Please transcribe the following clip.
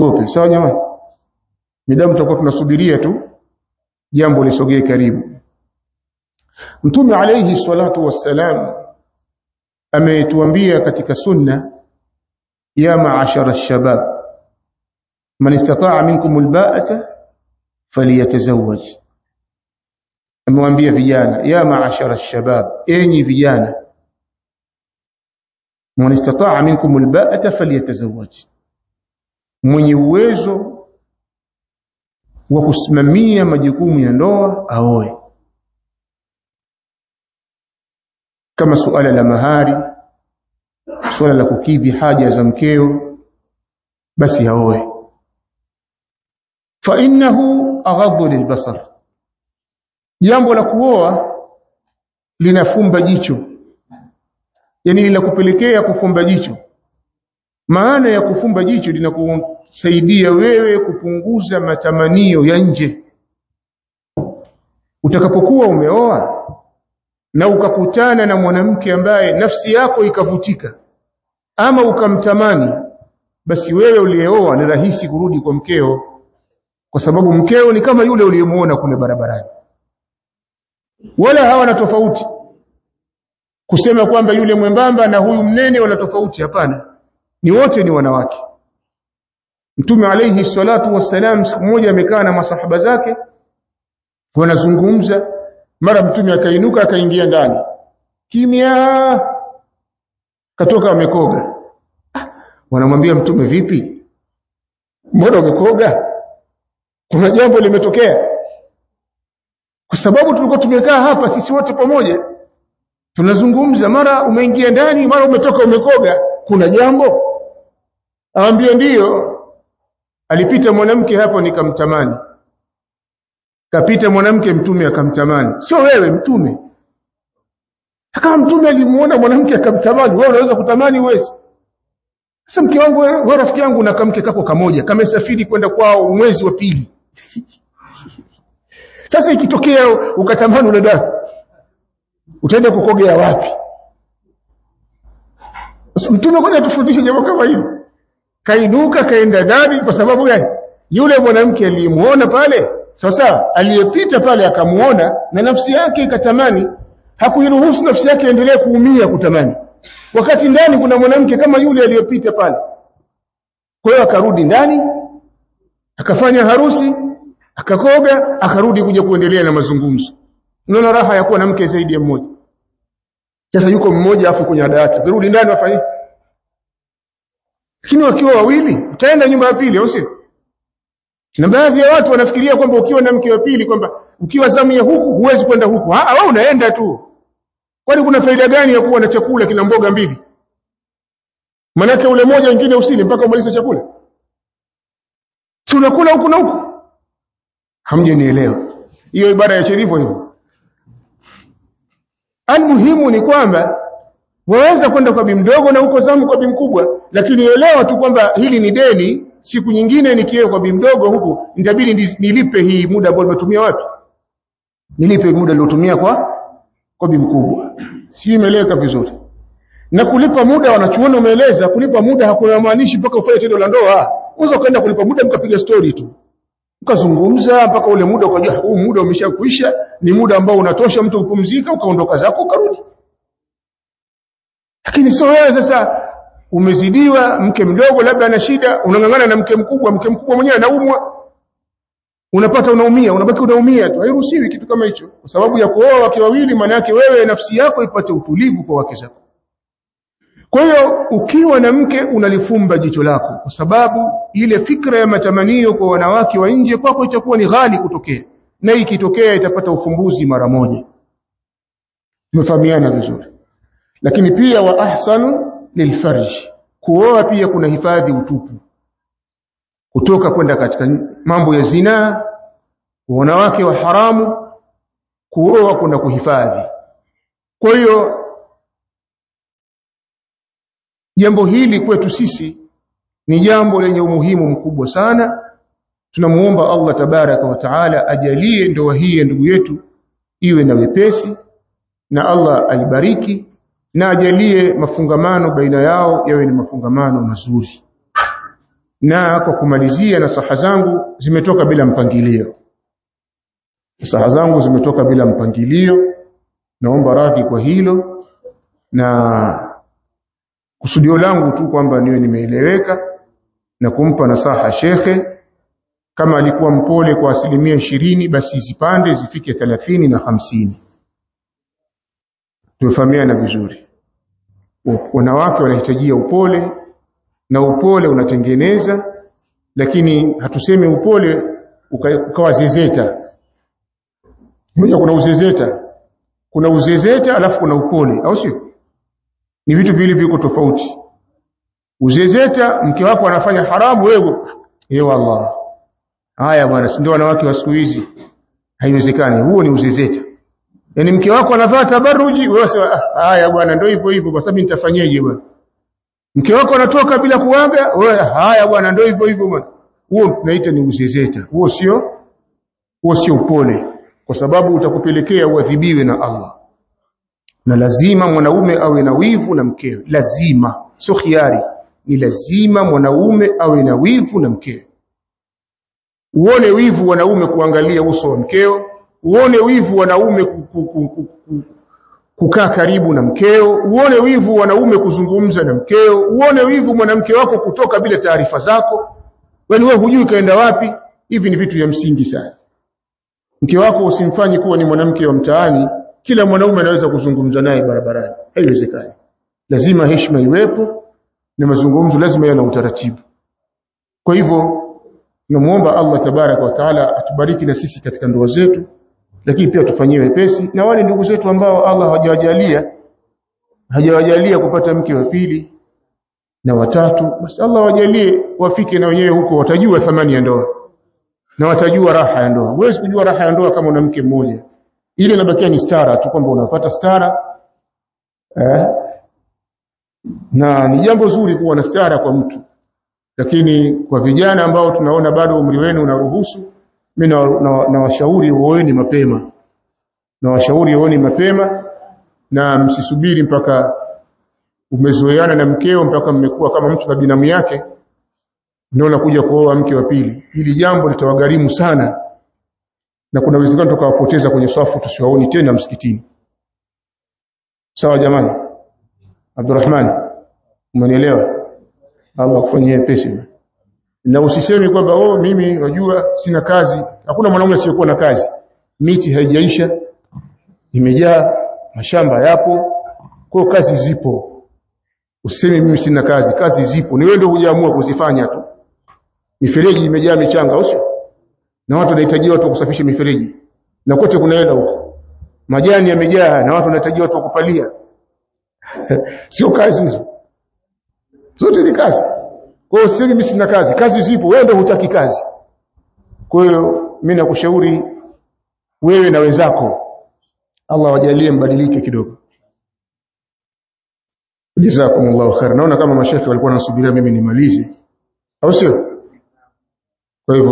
Tupe. Sawa jamani? Midamu tutakuwa tunasubiria tu jambo lisogee karibu. Mtume alayhi salatu wassalam ametuambia katika sunna ya ma'ashara ash-shabab man istata'a minkum al-ba'ata falyatazawwaj amewambia vijana ya ma'ashara ash-shabab enyi vijana man istata'a minkum al-ba'ata falyatazawwaj mwenye uwezo wa kusimamia majukumu ya ndoa aoe. Kama suala la mahari suala la kukidhi haja za mkeo basi aoe. Fa innahu aghaddu lilbasar. Jambo la kuoa linafumba jicho. Yani linakupelekea kufumba jicho maana ya kufumba jicho linakusaidia wewe kupunguza matamanio ya nje. Utakapokuwa umeoa na ukakutana na mwanamke ambaye nafsi yako ikavutika ama ukamtamani basi wewe uliyeoa ni rahisi kurudi kwa mkeo kwa sababu mkeo ni kama yule uliyemuona kule barabarani. Wala hawana tofauti kusema kwamba yule mwembamba na huyu mnene wana tofauti hapana ni wote ni wanawake. Mtume alayhi salatu wassalam siku moja amekaa na masahaba zake wanazungumza. Mara mtume akainuka akaingia ndani. Kimya katoka amekoga. Ah, wanamwambia mtume vipi? Mbona umekoga? Kuna jambo limetokea. Kwa sababu tulikuwa tumekaa hapa sisi wote pamoja tunazungumza. Mara umeingia ndani mara umetoka umekoga kuna jambo awambie ndiyo alipita mwanamke hapo nikamtamani. Kapita mwanamke mtume akamtamani. Sio wewe mtume. Akawa mtume alimuona mwanamke akamtamani wewe unaweza kutamani uwezi sasa mke wangu wewe rafiki yangu na kamke kako kamoja kamesafiri kwenda kwao mwezi wa pili. Sasa ikitokea ukatamani dada utaenda kukogea wapi? Mtume kwani atufundishe jambo kama hilo kainuka kaenda dadi kwa sababu gani? Yule mwanamke aliyemuona pale sasa aliyepita pale akamuona na nafsi yake ikatamani. Hakuiruhusu nafsi yake endelee kuumia kutamani. Wakati ndani kuna mwanamke kama yule aliyopita pale. Kwa hiyo akarudi ndani akafanya harusi akakoga akarudi kuja kuendelea na mazungumzo. Unaona raha ya kuwa na mke zaidi ya mmoja. Sasa yuko mmoja afu kwenye ada yake. Kirudi ndani wafanye lakini wakiwa wawili utaenda nyumba ya pili au sio na baadhi ya watu wanafikiria kwamba ukiwa na mke wa pili kwamba ukiwa zamu ya huku huwezi kwenda huku. Ah wewe unaenda tu. Kwani kuna faida gani ya kuwa na chakula kina mboga mbili? Manake ule moja wengine usile mpaka umalize chakula. Si unakula huku na huku? Hamjanielewa. Hiyo ibara ya sherifu hiyo. Almuhimu ni kwamba waweza kwenda kwa bimdogo na huko zamu kwa bimkubwa lakini elewa tu kwamba hili ni deni siku nyingine nikiwa kwa bi mdogo huku nitabidi nilipe hii muda ambao nimetumia wapi? Nilipe muda niliotumia kwa kwa bi mkubwa. Si imeleka vizuri. Na kulipa muda wanachuoni umeeleza kulipa muda hakuna maanishi mpaka ufanye tendo la ndoa. Unaweza kwenda kulipa muda mkapiga story tu. Ukazungumza mpaka ule muda ukajua huu muda umeshakuisha ni muda ambao unatosha mtu kupumzika ukaondoka zako ukarudi. Lakini sio wewe sasa umezidiwa mke mdogo labda ana shida unang'ang'ana na mke mkubwa mke mkubwa mwenyewe anaumwa. Unapata unaumia unabaki unaumia tu hairuhusiwi kitu kama hicho. Kwa sababu ya kuoa wake wawili maana yake wewe nafsi yako ipate utulivu kwa wake zako. Kwa hiyo ukiwa na mke unalifumba jicho lako kwa sababu ile fikra ya matamanio kwa wanawake wa nje kwako itakuwa ni ghali kutokea. Na ikitokea itapata ufumbuzi mara moja. Tumefahamiana vizuri. Lakini pia wa ahsanu lilfarj. Kuoa pia kuna hifadhi utupu. Kutoka kwenda katika mambo ya zinaa wanawake wa haramu kuoa kuna kuhifadhi. Kwa hiyo jambo hili kwetu sisi ni jambo lenye umuhimu mkubwa sana. Tunamuomba Allah tabaraka wa taala ajalie ndoa hii ya ndugu yetu iwe na wepesi na Allah aibariki na ajalie mafungamano baina yao yawe ni mafungamano mazuri. Na kwa kumalizia nasaha zangu zimetoka bila mpangilio. Nasaha zangu zimetoka bila mpangilio. Naomba radhi kwa hilo. Na kusudio langu tu kwamba niwe nimeeleweka na kumpa nasaha shekhe. Kama alikuwa mpole kwa asilimia ishirini basi zipande zifike thelathini na hamsini tumefahamiana vizuri. Wanawake wanahitajia upole na upole unatengeneza lakini hatusemi upole ukawa zezeta moja kuna uzezeta kuna uzezeta alafu kuna upole au sio? Ni vitu viwili viko tofauti. Uzezeta mke wako anafanya haramu wewe eh wallah haya bwana ndio wanawake wa siku hizi? Haiwezekani huo ni uzezeta yaani mke wako anavaa tabaruji wewe sema ah, haya bwana ndio hivyo hivyo kwa sababu nitafanyaje bwana? Mke wako anatoka bila kuaga wewe haya bwana ndio hivyo hivyo bwana. Huo tunaita ni uzezeta. Huo sio huo sio upole kwa sababu utakupelekea uadhibiwe na Allah. Na lazima mwanaume awe na wivu na mkewe. Lazima sio khiari. Ni lazima mwanaume awe na wivu na mkewe. Uone wivu wanaume kuangalia uso wa mkeo uone wivu wanaume kukaa karibu na mkeo. Uone wivu wanaume kuzungumza na mkeo. Uone wivu mwanamke wako kutoka bila taarifa zako. Wewe wewe hujui kaenda wapi. Hivi ni vitu vya msingi sana. Mke wako usimfanye kuwa ni mwanamke wa mtaani. Kila mwanaume anaweza kuzungumza naye barabarani. Haiwezekani. Lazima heshima iwepo na mazungumzo lazima yawe na utaratibu. Kwa hivyo namuomba Allah tabaraka wa taala atubariki na sisi katika ndoa zetu lakini pia tufanyie wepesi. Na wale ndugu zetu ambao Allah hajawajalia hajawajalia kupata mke wa pili na watatu basi Allah wajalie wafike na wenyewe huko watajua thamani ya ndoa na watajua raha ya ndoa. Huwezi kujua raha ya ndoa kama una mke mmoja. Ile inabakia ni stara tu kwamba unapata stara eh? Na ni jambo zuri kuwa na stara kwa mtu. Lakini kwa vijana ambao tunaona bado umri wenu unaruhusu mimi na washauri uoeni mapema. Na washauri uoeni mapema na msisubiri mpaka umezoeana na mkeo mpaka mmekuwa kama mtu na binamu yake ndio unakuja kuoa mke wa pili. Ili jambo litawagharimu sana na kuna uwezekano tukawapoteza kwenye safu tusiwaoni tena msikitini. Sawa jamani? Abdurrahman umenielewa? Allah akufanyie pesi na usisemi kwamba oh mimi unajua sina kazi. Hakuna mwanaume asiyokuwa na kazi. Miti haijaisha imejaa mashamba yapo. Kwa kazi zipo. Usiseme mimi sina kazi kazi zipo. Ni wewe ndio hujaamua kuzifanya tu. Mifereji imejaa michanga usio? Na watu wanahitaji watu kusafisha mifereji. Na kote kuna hela huko. Majani yamejaa na watu wanahitaji watu kupalia sio kazi hizo. Zote ni kazi kwa hiyo siri mimi sina kazi. Kazi zipo wewe ndio hutaki kazi. Kwa hiyo mimi nakushauri wewe na wenzako Allah wajalie mbadilike kidogo. Jazakumullahu khair naona kama mashekhe walikuwa wanasubiria mimi nimalize. Au sio? Kwa hivyo